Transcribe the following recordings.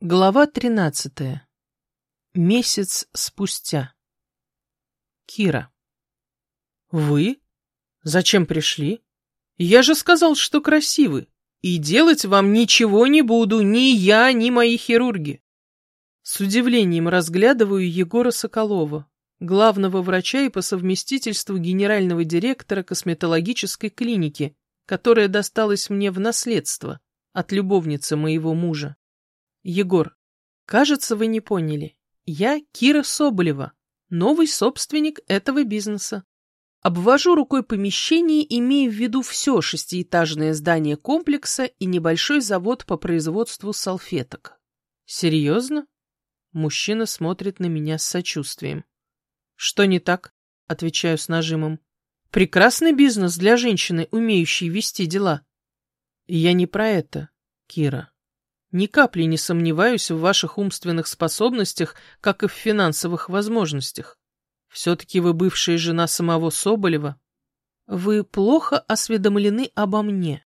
Глава тринадцатая. Месяц спустя. Кира. Вы? Зачем пришли? Я же сказал, что красивы. И делать вам ничего не буду, ни я, ни мои хирурги. С удивлением разглядываю Егора Соколова, главного врача и по совместительству генерального директора косметологической клиники, которая досталась мне в наследство от любовницы моего мужа. Егор, кажется, вы не поняли. Я Кира Соболева, новый собственник этого бизнеса. Обвожу рукой помещение, имея в виду все шестиэтажное здание комплекса и небольшой завод по производству салфеток. Серьезно? Мужчина смотрит на меня с сочувствием. Что не так? Отвечаю с нажимом. Прекрасный бизнес для женщины, умеющей вести дела. Я не про это, Кира. Ни капли не сомневаюсь в ваших умственных способностях, как и в финансовых возможностях. Все-таки вы бывшая жена самого Соболева. Вы плохо осведомлены обо мне.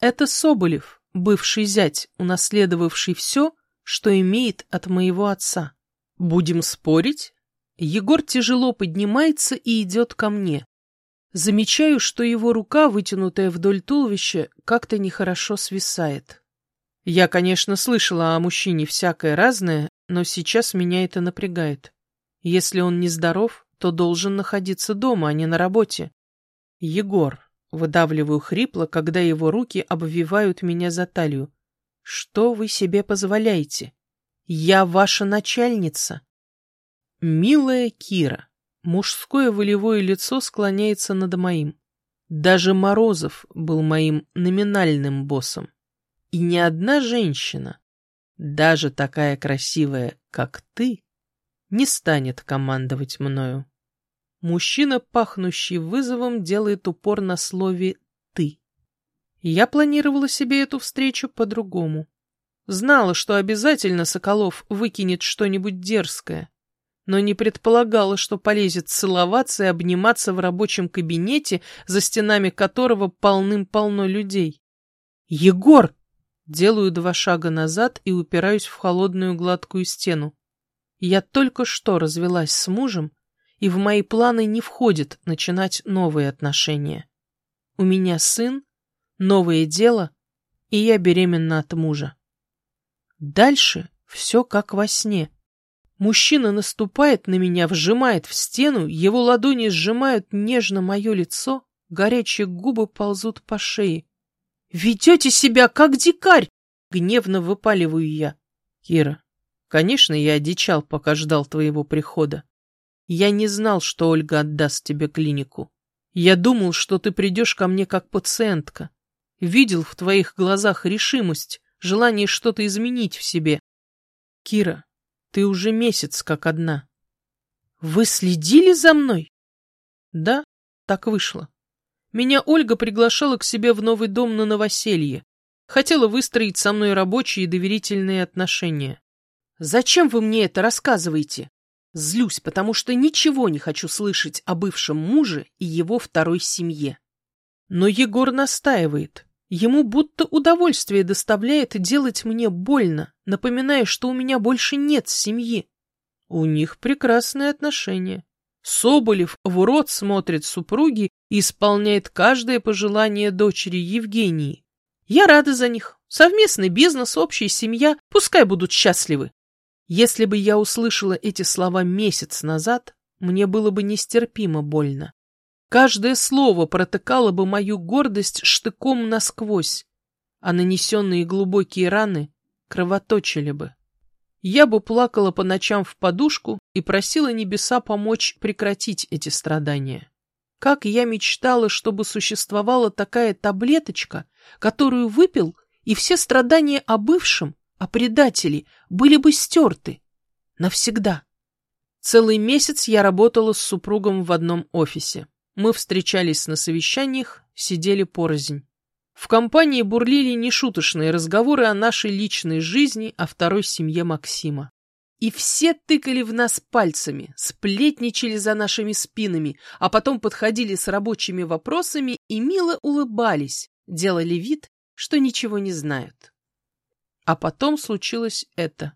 Это Соболев, бывший зять, унаследовавший все, что имеет от моего отца. Будем спорить? Егор тяжело поднимается и идет ко мне. Замечаю, что его рука, вытянутая вдоль туловища, как-то нехорошо свисает. Я, конечно, слышала о мужчине всякое разное, но сейчас меня это напрягает. Если он нездоров, то должен находиться дома, а не на работе. Егор, выдавливаю хрипло, когда его руки обвивают меня за талию. Что вы себе позволяете? Я ваша начальница. Милая Кира, мужское волевое лицо склоняется над моим. Даже Морозов был моим номинальным боссом. И ни одна женщина, даже такая красивая, как ты, не станет командовать мною. Мужчина, пахнущий вызовом, делает упор на слове «ты». Я планировала себе эту встречу по-другому. Знала, что обязательно Соколов выкинет что-нибудь дерзкое, но не предполагала, что полезет целоваться и обниматься в рабочем кабинете, за стенами которого полным-полно людей. «Егор!» Делаю два шага назад и упираюсь в холодную гладкую стену. Я только что развелась с мужем, и в мои планы не входит начинать новые отношения. У меня сын, новое дело, и я беременна от мужа. Дальше все как во сне. Мужчина наступает на меня, вжимает в стену, его ладони сжимают нежно мое лицо, горячие губы ползут по шее. «Ведете себя, как дикарь!» — гневно выпаливаю я. «Кира, конечно, я одичал, пока ждал твоего прихода. Я не знал, что Ольга отдаст тебе клинику. Я думал, что ты придешь ко мне как пациентка. Видел в твоих глазах решимость, желание что-то изменить в себе. Кира, ты уже месяц как одна. Вы следили за мной? Да, так вышло. Меня Ольга приглашала к себе в новый дом на новоселье. Хотела выстроить со мной рабочие и доверительные отношения. Зачем вы мне это рассказываете? Злюсь, потому что ничего не хочу слышать о бывшем муже и его второй семье. Но Егор настаивает. Ему будто удовольствие доставляет делать мне больно, напоминая, что у меня больше нет семьи. У них прекрасные отношения. Соболев в рот смотрит супруги и исполняет каждое пожелание дочери Евгении. Я рада за них. Совместный бизнес, общая семья, пускай будут счастливы. Если бы я услышала эти слова месяц назад, мне было бы нестерпимо больно. Каждое слово протыкало бы мою гордость штыком насквозь, а нанесенные глубокие раны кровоточили бы. Я бы плакала по ночам в подушку и просила небеса помочь прекратить эти страдания. Как я мечтала, чтобы существовала такая таблеточка, которую выпил, и все страдания о бывшем, о предателе, были бы стерты. Навсегда. Целый месяц я работала с супругом в одном офисе. Мы встречались на совещаниях, сидели порознь. В компании бурлили нешуточные разговоры о нашей личной жизни, о второй семье Максима. И все тыкали в нас пальцами, сплетничали за нашими спинами, а потом подходили с рабочими вопросами и мило улыбались, делали вид, что ничего не знают. А потом случилось это.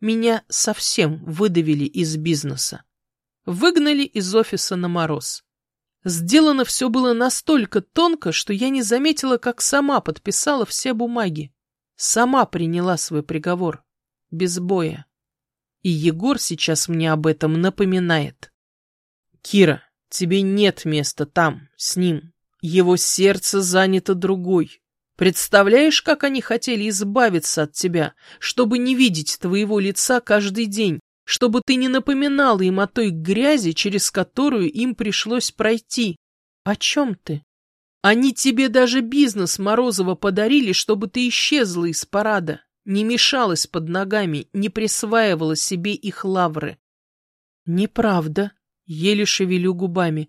Меня совсем выдавили из бизнеса. Выгнали из офиса на мороз. Сделано все было настолько тонко, что я не заметила, как сама подписала все бумаги. Сама приняла свой приговор. Без боя. И Егор сейчас мне об этом напоминает. Кира, тебе нет места там, с ним. Его сердце занято другой. Представляешь, как они хотели избавиться от тебя, чтобы не видеть твоего лица каждый день, чтобы ты не напоминала им о той грязи, через которую им пришлось пройти. О чем ты? Они тебе даже бизнес Морозова подарили, чтобы ты исчезла из парада, не мешалась под ногами, не присваивала себе их лавры. Неправда, еле шевелю губами.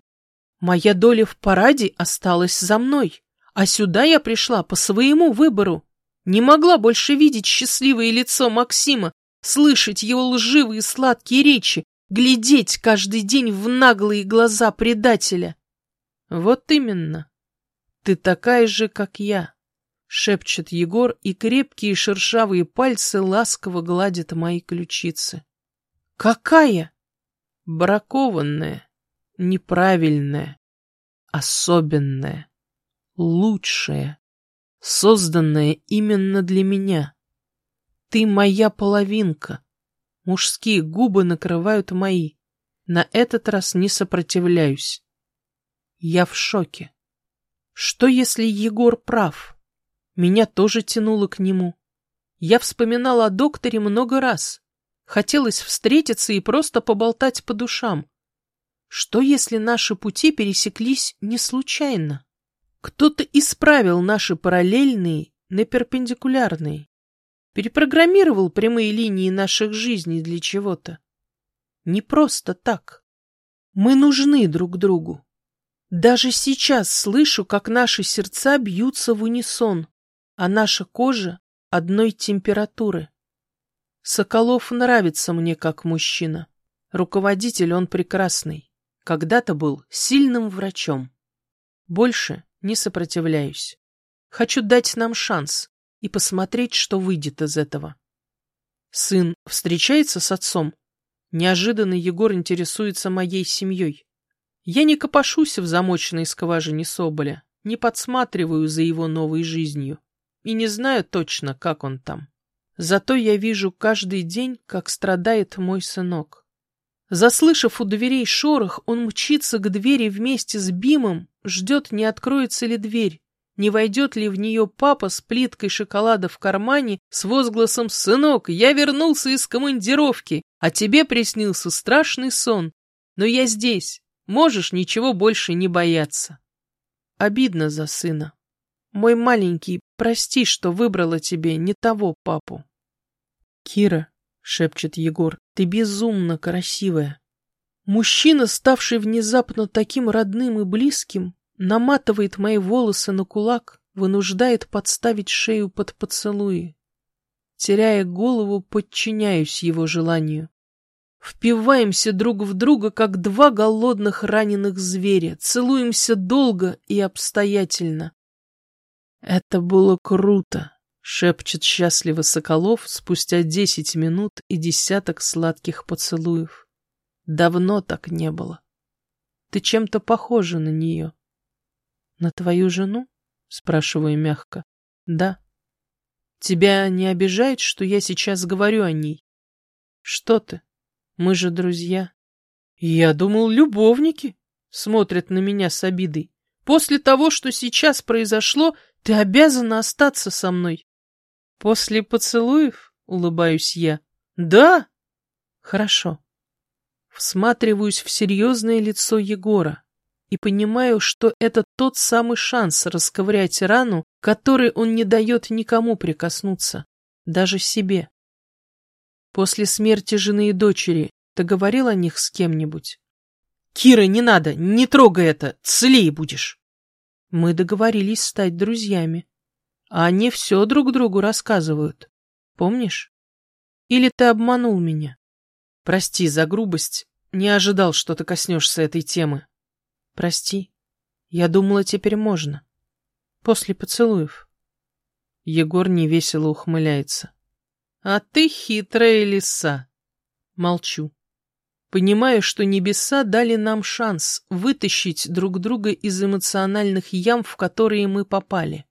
Моя доля в параде осталась за мной, а сюда я пришла по своему выбору. Не могла больше видеть счастливое лицо Максима, слышать его лживые сладкие речи, глядеть каждый день в наглые глаза предателя. Вот именно. Ты такая же, как я, шепчет Егор, и крепкие шершавые пальцы ласково гладят мои ключицы. Какая? Бракованная, неправильная, особенная, лучшая, созданная именно для меня. Ты моя половинка. Мужские губы накрывают мои. На этот раз не сопротивляюсь. Я в шоке. Что, если Егор прав? Меня тоже тянуло к нему. Я вспоминала о докторе много раз. Хотелось встретиться и просто поболтать по душам. Что, если наши пути пересеклись не случайно? Кто-то исправил наши параллельные на перпендикулярные перепрограммировал прямые линии наших жизней для чего-то. Не просто так. Мы нужны друг другу. Даже сейчас слышу, как наши сердца бьются в унисон, а наша кожа одной температуры. Соколов нравится мне как мужчина. Руководитель он прекрасный. Когда-то был сильным врачом. Больше не сопротивляюсь. Хочу дать нам шанс, и посмотреть, что выйдет из этого. Сын встречается с отцом. Неожиданно Егор интересуется моей семьей. Я не копошусь в замоченной скважине Соболя, не подсматриваю за его новой жизнью и не знаю точно, как он там. Зато я вижу каждый день, как страдает мой сынок. Заслышав у дверей шорох, он мчится к двери вместе с Бимом, ждет, не откроется ли дверь, не войдет ли в нее папа с плиткой шоколада в кармане с возгласом «Сынок, я вернулся из командировки, а тебе приснился страшный сон, но я здесь, можешь ничего больше не бояться». Обидно за сына. Мой маленький, прости, что выбрала тебе не того папу. Кира, шепчет Егор, ты безумно красивая. Мужчина, ставший внезапно таким родным и близким, наматывает мои волосы на кулак, вынуждает подставить шею под поцелуи. Теряя голову, подчиняюсь его желанию. Впиваемся друг в друга, как два голодных раненых зверя, целуемся долго и обстоятельно. «Это было круто», — шепчет счастливо Соколов спустя десять минут и десяток сладких поцелуев. «Давно так не было. Ты чем-то похожа на нее». «На твою жену?» — спрашиваю мягко. «Да». «Тебя не обижает, что я сейчас говорю о ней?» «Что ты? Мы же друзья». «Я думал, любовники», — смотрят на меня с обидой. «После того, что сейчас произошло, ты обязана остаться со мной». «После поцелуев?» — улыбаюсь я. «Да». «Хорошо». Всматриваюсь в серьезное лицо Егора и понимаю, что это тот самый шанс расковырять рану, который он не дает никому прикоснуться, даже себе. После смерти жены и дочери ты говорил о них с кем-нибудь? Кира, не надо, не трогай это, целей будешь. Мы договорились стать друзьями, а они все друг другу рассказывают. Помнишь? Или ты обманул меня? Прости за грубость, не ожидал, что ты коснешься этой темы. Прости. Я думала, теперь можно. После поцелуев. Егор невесело ухмыляется. А ты хитрая лиса. Молчу. Понимаю, что небеса дали нам шанс вытащить друг друга из эмоциональных ям, в которые мы попали.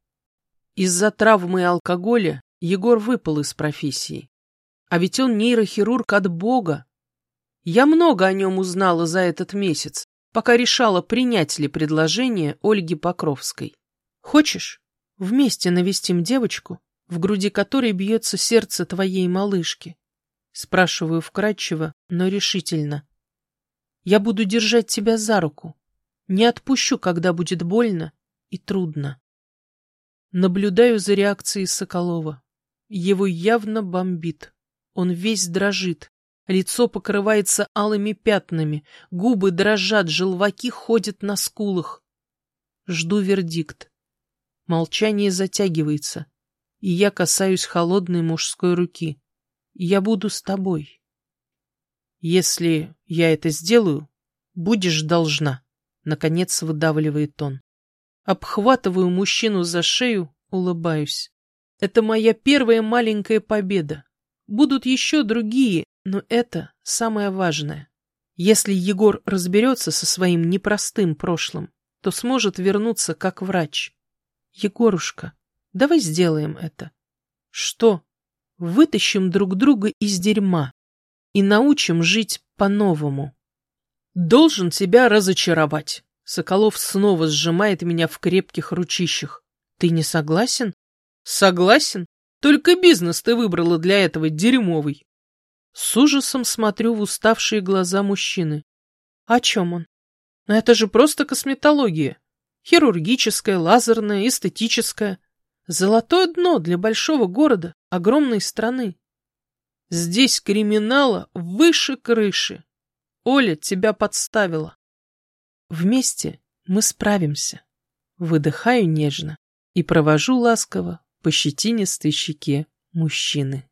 Из-за травмы и алкоголя Егор выпал из профессии. А ведь он нейрохирург от Бога. Я много о нем узнала за этот месяц, пока решала, принять ли предложение Ольги Покровской. Хочешь, вместе навестим девочку, в груди которой бьется сердце твоей малышки? Спрашиваю вкратчиво, но решительно. Я буду держать тебя за руку. Не отпущу, когда будет больно и трудно. Наблюдаю за реакцией Соколова. Его явно бомбит. Он весь дрожит. Лицо покрывается алыми пятнами, губы дрожат, желваки ходят на скулах. Жду вердикт. Молчание затягивается, и я касаюсь холодной мужской руки. Я буду с тобой. Если я это сделаю, будешь должна, — наконец выдавливает он. Обхватываю мужчину за шею, улыбаюсь. Это моя первая маленькая победа. Будут еще другие, но это самое важное. Если Егор разберется со своим непростым прошлым, то сможет вернуться как врач. Егорушка, давай сделаем это. Что? Вытащим друг друга из дерьма и научим жить по-новому. Должен тебя разочаровать. Соколов снова сжимает меня в крепких ручищах. Ты не согласен? Согласен. Только бизнес ты выбрала для этого дерьмовый. С ужасом смотрю в уставшие глаза мужчины. О чем он? Но это же просто косметология. Хирургическая, лазерная, эстетическая. Золотое дно для большого города, огромной страны. Здесь криминала выше крыши. Оля тебя подставила. Вместе мы справимся. Выдыхаю нежно и провожу ласково по щетинистой щеке мужчины.